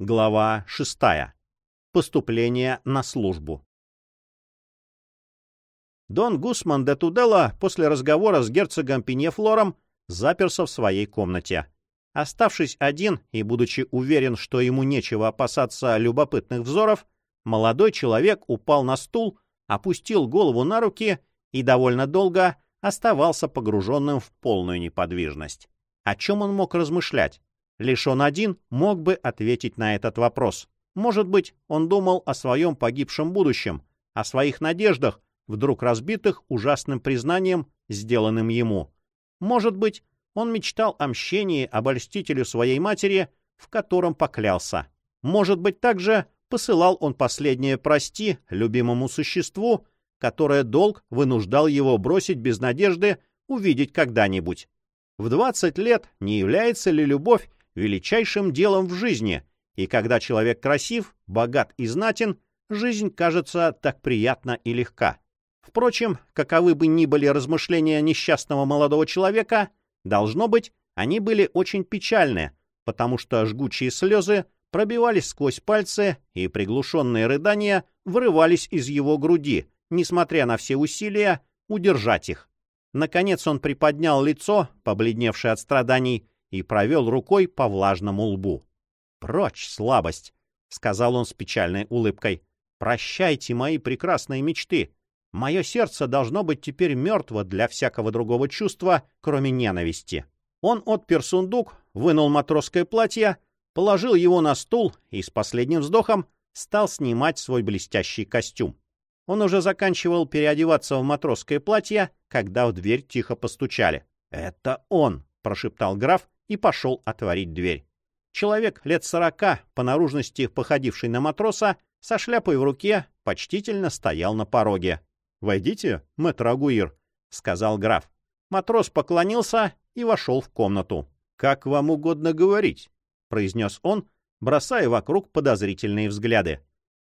Глава 6. Поступление на службу. Дон Гусман де Туделла после разговора с герцогом Пиньефлором заперся в своей комнате. Оставшись один и будучи уверен, что ему нечего опасаться любопытных взоров, молодой человек упал на стул, опустил голову на руки и довольно долго оставался погруженным в полную неподвижность. О чем он мог размышлять? Лишь он один мог бы ответить на этот вопрос. Может быть, он думал о своем погибшем будущем, о своих надеждах, вдруг разбитых ужасным признанием, сделанным ему. Может быть, он мечтал о мщении обольстителю своей матери, в котором поклялся. Может быть, также посылал он последнее «прости» любимому существу, которое долг вынуждал его бросить без надежды увидеть когда-нибудь. В 20 лет не является ли любовь величайшим делом в жизни, и когда человек красив, богат и знатен, жизнь кажется так приятна и легка. Впрочем, каковы бы ни были размышления несчастного молодого человека, должно быть, они были очень печальны, потому что жгучие слезы пробивались сквозь пальцы, и приглушенные рыдания вырывались из его груди, несмотря на все усилия удержать их. Наконец он приподнял лицо, побледневшее от страданий, и провел рукой по влажному лбу. «Прочь, слабость!» — сказал он с печальной улыбкой. «Прощайте мои прекрасные мечты. Мое сердце должно быть теперь мертво для всякого другого чувства, кроме ненависти». Он отпер сундук, вынул матросское платье, положил его на стул и с последним вздохом стал снимать свой блестящий костюм. Он уже заканчивал переодеваться в матросское платье, когда в дверь тихо постучали. «Это он!» — прошептал граф и пошел отворить дверь. Человек лет сорока, по наружности походивший на матроса, со шляпой в руке, почтительно стоял на пороге. «Войдите, мэтр Агуир», — сказал граф. Матрос поклонился и вошел в комнату. «Как вам угодно говорить», — произнес он, бросая вокруг подозрительные взгляды.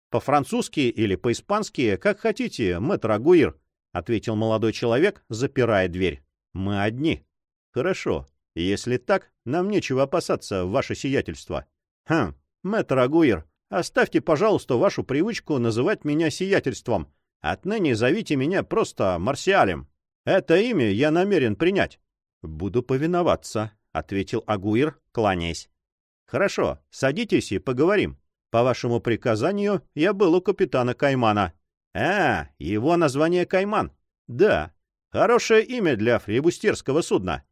«По-французски или по-испански, как хотите, мэтр Агуир», — ответил молодой человек, запирая дверь. «Мы одни». «Хорошо. Если так, нам нечего опасаться, ваше сиятельство». «Хм, мэтр Агуир, оставьте, пожалуйста, вашу привычку называть меня сиятельством. Отныне зовите меня просто Марсиалем. Это имя я намерен принять». «Буду повиноваться», — ответил Агуир, кланяясь. «Хорошо, садитесь и поговорим». По вашему приказанию я был у капитана Каймана. А, его название Кайман. Да, хорошее имя для флебустерского судна.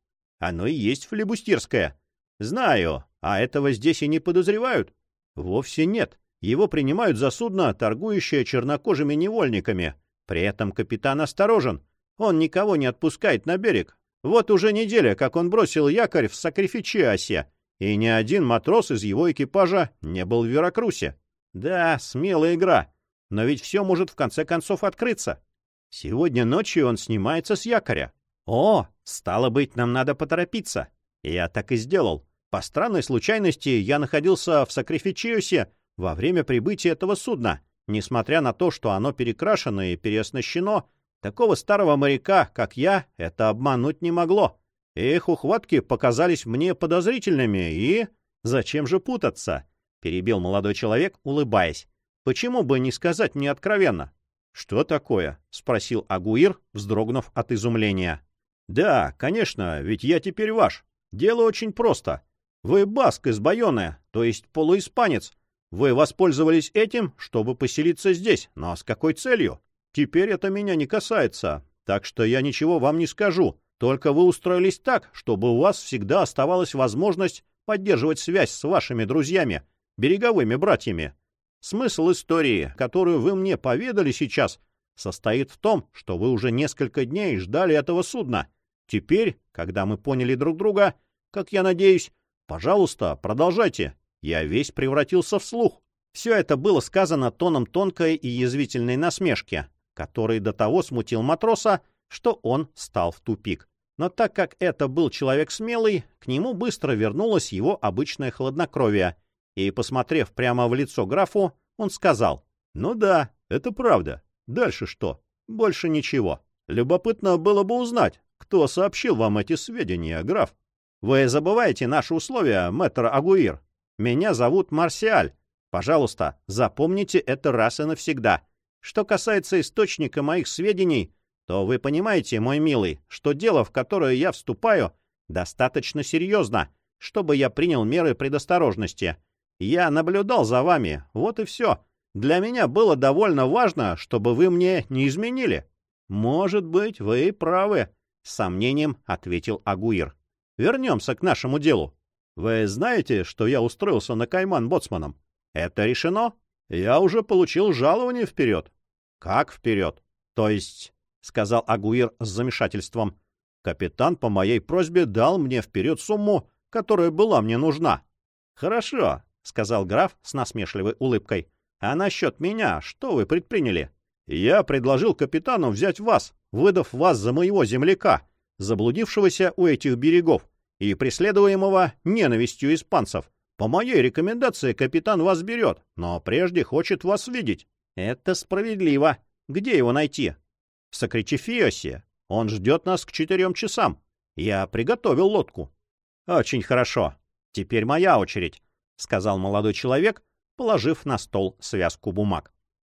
Оно и есть флебустерское. Знаю, а этого здесь и не подозревают. Вовсе нет. Его принимают за судно, торгующее чернокожими невольниками. При этом капитан осторожен. Он никого не отпускает на берег. Вот уже неделя, как он бросил якорь в Сакрифичиасе, и ни один матрос из его экипажа не был в Веракрусе. Да, смелая игра, но ведь все может в конце концов открыться. Сегодня ночью он снимается с якоря. О, стало быть, нам надо поторопиться. Я так и сделал. По странной случайности я находился в Сакрифичиусе во время прибытия этого судна. Несмотря на то, что оно перекрашено и переоснащено, такого старого моряка, как я, это обмануть не могло. Их ухватки показались мне подозрительными, и... Зачем же путаться? Перебил молодой человек, улыбаясь. Почему бы не сказать мне откровенно? Что такое? Спросил Агуир, вздрогнув от изумления. Да, конечно, ведь я теперь ваш. Дело очень просто. Вы баск из Байоны, то есть полуиспанец. Вы воспользовались этим, чтобы поселиться здесь, но с какой целью? Теперь это меня не касается, так что я ничего вам не скажу. Только вы устроились так, чтобы у вас всегда оставалась возможность поддерживать связь с вашими друзьями, береговыми братьями. Смысл истории, которую вы мне поведали сейчас, состоит в том, что вы уже несколько дней ждали этого судна. Теперь, когда мы поняли друг друга, как я надеюсь, пожалуйста, продолжайте. Я весь превратился в слух. Все это было сказано тоном тонкой и язвительной насмешки, который до того смутил матроса, что он стал в тупик. Но так как это был человек смелый, к нему быстро вернулось его обычное хладнокровие, и, посмотрев прямо в лицо графу, он сказал, «Ну да, это правда. Дальше что? Больше ничего. Любопытно было бы узнать, кто сообщил вам эти сведения, граф. Вы забываете наши условия, мэтр Агуир. Меня зовут Марсиаль. Пожалуйста, запомните это раз и навсегда. Что касается источника моих сведений, то вы понимаете, мой милый, что дело, в которое я вступаю, достаточно серьезно, чтобы я принял меры предосторожности. Я наблюдал за вами, вот и все. Для меня было довольно важно, чтобы вы мне не изменили. Может быть, вы правы, — с сомнением ответил Агуир. Вернемся к нашему делу. Вы знаете, что я устроился на Кайман боцманом? Это решено? Я уже получил жалование вперед. Как вперед? То есть, — сказал Агуир с замешательством, — капитан по моей просьбе дал мне вперед сумму, которая была мне нужна. Хорошо, — сказал граф с насмешливой улыбкой. А насчет меня, что вы предприняли? Я предложил капитану взять вас, выдав вас за моего земляка, заблудившегося у этих берегов и преследуемого ненавистью испанцев. По моей рекомендации капитан вас берет, но прежде хочет вас видеть. Это справедливо. Где его найти? В Сакричефиосе. Он ждет нас к четырем часам. Я приготовил лодку. Очень хорошо. Теперь моя очередь, — сказал молодой человек, положив на стол связку бумаг.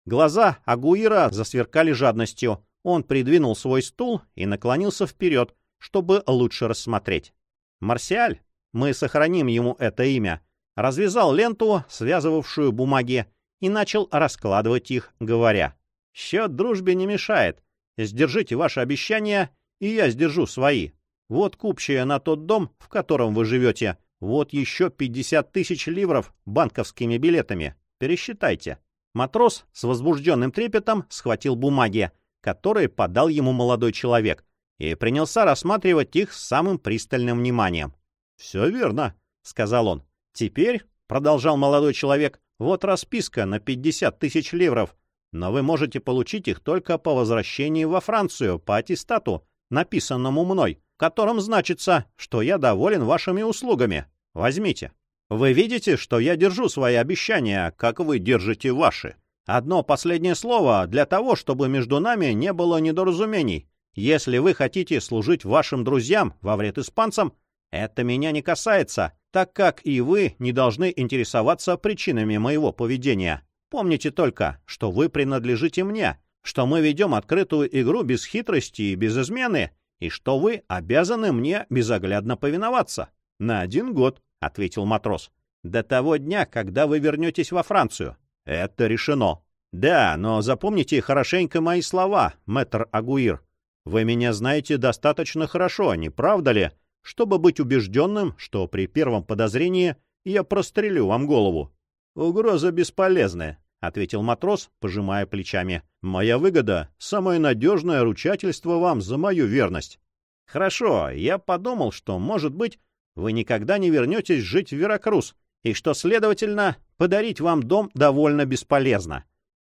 Глаза Агуира засверкали жадностью. Он придвинул свой стул и наклонился вперед, чтобы лучше рассмотреть. Марсиаль, мы сохраним ему это имя, развязал ленту, связывавшую бумаги, и начал раскладывать их, говоря, «Счет дружбе не мешает. Сдержите ваши обещания, и я сдержу свои. Вот купчая на тот дом, в котором вы живете. Вот еще 50 тысяч ливров банковскими билетами. Пересчитайте». Матрос с возбужденным трепетом схватил бумаги, которые подал ему молодой человек, и принялся рассматривать их с самым пристальным вниманием. «Все верно», — сказал он. Теперь, — продолжал молодой человек, — вот расписка на 50 тысяч ливров, но вы можете получить их только по возвращении во Францию по аттестату, написанному мной, в котором значится, что я доволен вашими услугами. Возьмите. Вы видите, что я держу свои обещания, как вы держите ваши. Одно последнее слово для того, чтобы между нами не было недоразумений. Если вы хотите служить вашим друзьям во вред испанцам, это меня не касается, так как и вы не должны интересоваться причинами моего поведения. Помните только, что вы принадлежите мне, что мы ведем открытую игру без хитрости и без измены, и что вы обязаны мне безоглядно повиноваться. — На один год, — ответил матрос. — До того дня, когда вы вернетесь во Францию. — Это решено. — Да, но запомните хорошенько мои слова, мэтр Агуир. Вы меня знаете достаточно хорошо, не правда ли, чтобы быть убежденным, что при первом подозрении я прострелю вам голову. — Угроза бесполезная, — ответил матрос, пожимая плечами. — Моя выгода — самое надежное ручательство вам за мою верность. — Хорошо, я подумал, что, может быть, вы никогда не вернетесь жить в Веракрус, и что, следовательно, подарить вам дом довольно бесполезно.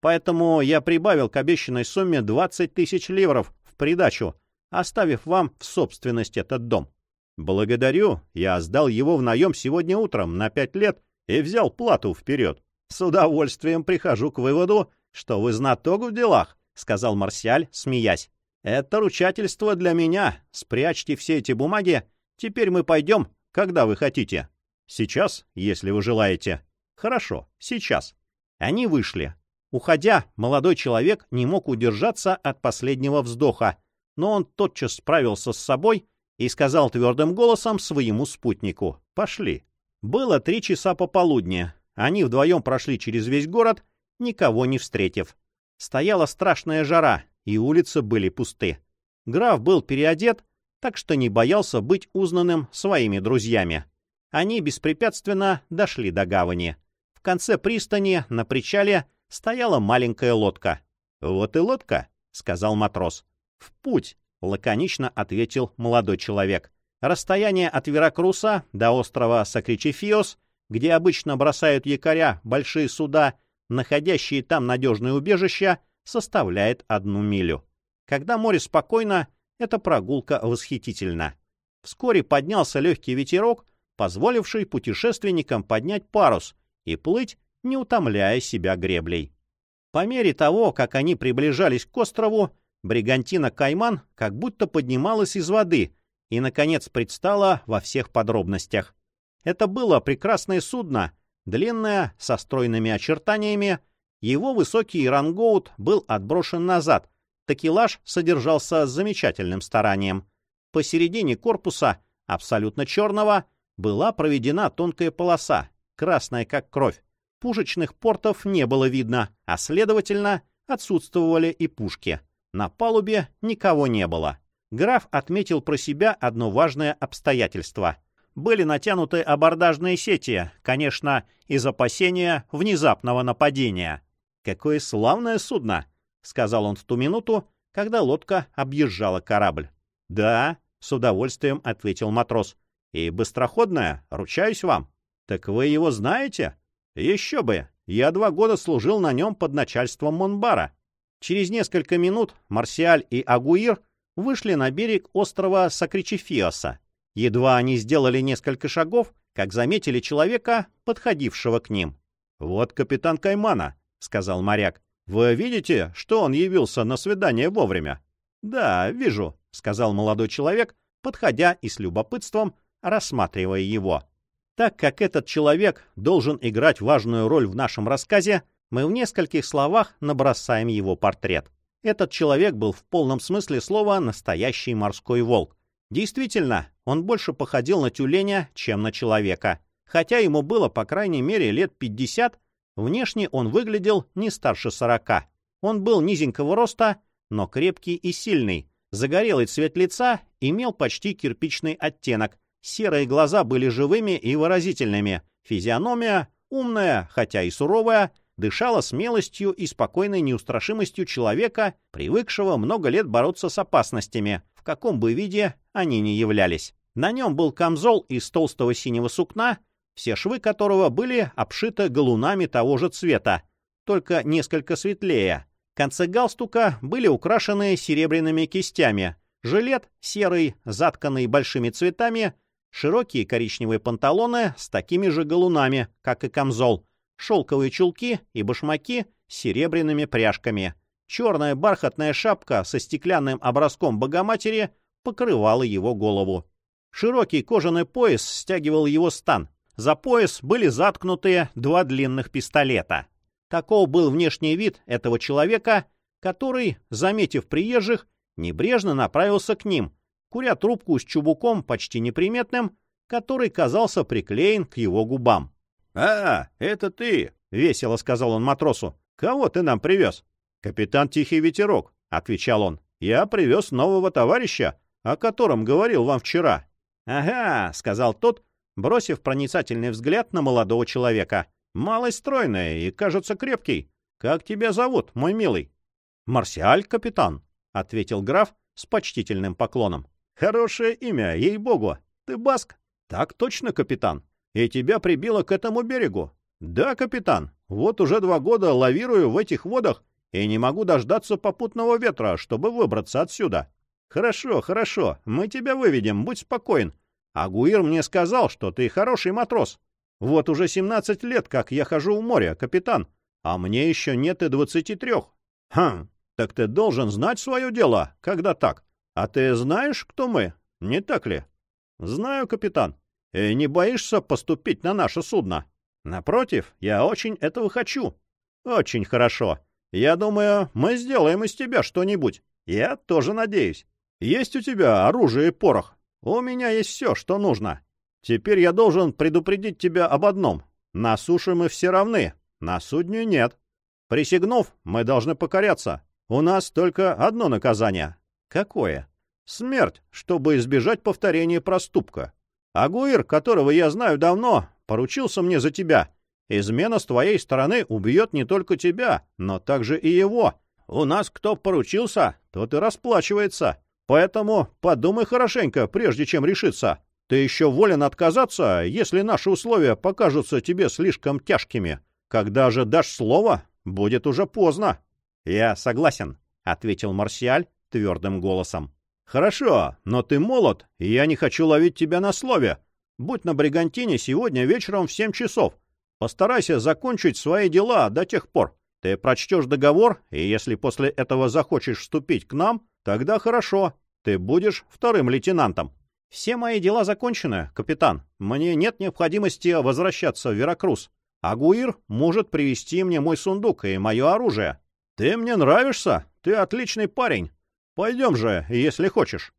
Поэтому я прибавил к обещанной сумме 20 тысяч ливров в придачу, оставив вам в собственность этот дом. «Благодарю. Я сдал его в наем сегодня утром на пять лет и взял плату вперед. С удовольствием прихожу к выводу, что вы знаток в делах», — сказал Марсиаль, смеясь. «Это ручательство для меня. Спрячьте все эти бумаги. Теперь мы пойдем, когда вы хотите. Сейчас, если вы желаете». «Хорошо, сейчас». Они вышли. Уходя, молодой человек не мог удержаться от последнего вздоха, но он тотчас справился с собой и сказал твердым голосом своему спутнику «Пошли». Было три часа пополудни. Они вдвоем прошли через весь город, никого не встретив. Стояла страшная жара, и улицы были пусты. Граф был переодет, так что не боялся быть узнанным своими друзьями. Они беспрепятственно дошли до гавани. В конце пристани, на причале, стояла маленькая лодка. «Вот и лодка», — сказал матрос. «В путь!» — лаконично ответил молодой человек. Расстояние от Веракруса до острова Сакричефиос, где обычно бросают якоря большие суда, находящие там надежное убежище, составляет одну милю. Когда море спокойно, эта прогулка восхитительна. Вскоре поднялся легкий ветерок, позволивший путешественникам поднять парус и плыть, не утомляя себя греблей. По мере того, как они приближались к острову, Бригантина «Кайман» как будто поднималась из воды и, наконец, предстала во всех подробностях. Это было прекрасное судно, длинное, со стройными очертаниями. Его высокий рангоут был отброшен назад. Такелаж содержался с замечательным старанием. Посередине корпуса, абсолютно черного, была проведена тонкая полоса, красная как кровь. Пушечных портов не было видно, а, следовательно, отсутствовали и пушки. На палубе никого не было. Граф отметил про себя одно важное обстоятельство. Были натянуты абордажные сети, конечно, из опасения внезапного нападения. «Какое славное судно!» — сказал он в ту минуту, когда лодка объезжала корабль. «Да», — с удовольствием ответил матрос. «И быстроходное, ручаюсь вам». «Так вы его знаете?» «Еще бы! Я два года служил на нем под начальством Монбара». Через несколько минут Марсиаль и Агуир вышли на берег острова Сакричефиоса. Едва они сделали несколько шагов, как заметили человека, подходившего к ним. «Вот капитан Каймана», — сказал моряк. «Вы видите, что он явился на свидание вовремя?» «Да, вижу», — сказал молодой человек, подходя и с любопытством рассматривая его. Так как этот человек должен играть важную роль в нашем рассказе, мы в нескольких словах набросаем его портрет. Этот человек был в полном смысле слова настоящий морской волк. Действительно, он больше походил на тюленя, чем на человека. Хотя ему было, по крайней мере, лет 50, внешне он выглядел не старше 40. Он был низенького роста, но крепкий и сильный. Загорелый цвет лица имел почти кирпичный оттенок, Серые глаза были живыми и выразительными. Физиономия, умная, хотя и суровая, дышала смелостью и спокойной неустрашимостью человека, привыкшего много лет бороться с опасностями, в каком бы виде они ни являлись. На нем был камзол из толстого синего сукна, все швы которого были обшиты галунами того же цвета, только несколько светлее. Концы галстука были украшены серебряными кистями. Жилет, серый, затканный большими цветами, Широкие коричневые панталоны с такими же галунами, как и камзол, шелковые чулки и башмаки с серебряными пряжками. Черная бархатная шапка со стеклянным образком Богоматери покрывала его голову. Широкий кожаный пояс стягивал его стан. За пояс были заткнуты два длинных пистолета. Таков был внешний вид этого человека, который, заметив приезжих, небрежно направился к ним, куря трубку с чубуком почти неприметным, который казался приклеен к его губам. — А, это ты! — весело сказал он матросу. — Кого ты нам привез? — Капитан Тихий Ветерок, — отвечал он. — Я привез нового товарища, о котором говорил вам вчера. — Ага, — сказал тот, бросив проницательный взгляд на молодого человека. — Малый стройный и, кажется, крепкий. Как тебя зовут, мой милый? — Марсиаль, капитан, — ответил граф с почтительным поклоном. Хорошее имя, ей-богу. Ты баск? Так точно, капитан. И тебя прибило к этому берегу? Да, капитан. Вот уже два года лавирую в этих водах и не могу дождаться попутного ветра, чтобы выбраться отсюда. Хорошо, хорошо, мы тебя выведем, будь спокоен. Агуир мне сказал, что ты хороший матрос. Вот уже семнадцать лет, как я хожу в море, капитан, а мне еще нет и двадцати трех. Хм, так ты должен знать свое дело, когда так. А ты знаешь, кто мы? Не так ли? Знаю, капитан. И не боишься поступить на наше судно? Напротив, я очень этого хочу. Очень хорошо. Я думаю, мы сделаем из тебя что-нибудь. Я тоже надеюсь. Есть у тебя оружие и порох? У меня есть все, что нужно. Теперь я должен предупредить тебя об одном. На суше мы все равны, на судне нет. Присягнув, мы должны покоряться. У нас только одно наказание Какое? Смерть, чтобы избежать повторения проступка. Агуир, которого я знаю давно, поручился мне за тебя. Измена с твоей стороны убьет не только тебя, но также и его. У нас кто поручился, тот и расплачивается. Поэтому подумай хорошенько, прежде чем решиться. Ты еще волен отказаться, если наши условия покажутся тебе слишком тяжкими. Когда же дашь слово, будет уже поздно. — Я согласен, — ответил Марсиаль, твердым голосом. «Хорошо, но ты молод, и я не хочу ловить тебя на слове. Будь на Бригантине сегодня вечером в семь часов. Постарайся закончить свои дела до тех пор. Ты прочтешь договор, и если после этого захочешь вступить к нам, тогда хорошо, ты будешь вторым лейтенантом. Все мои дела закончены, капитан. Мне нет необходимости возвращаться в Веракрус. Агуир может привести мне мой сундук и мое оружие. Ты мне нравишься, ты отличный парень. Пойдем же, если хочешь.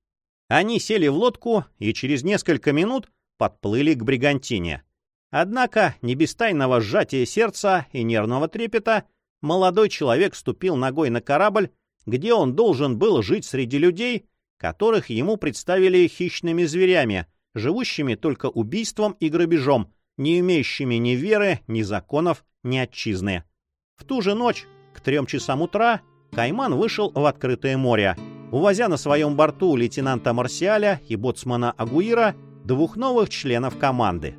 Они сели в лодку и через несколько минут подплыли к Бригантине. Однако, не без тайного сжатия сердца и нервного трепета, молодой человек ступил ногой на корабль, где он должен был жить среди людей, которых ему представили хищными зверями, живущими только убийством и грабежом, не имеющими ни веры, ни законов, ни отчизны. В ту же ночь, к трем часам утра, Кайман вышел в открытое море, увозя на своем борту лейтенанта Марсиаля и боцмана Агуира, двух новых членов команды.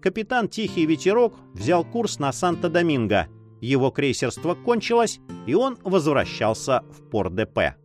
Капитан Тихий Ветерок взял курс на Санто-Доминго, его крейсерство кончилось, и он возвращался в Пор-ДП.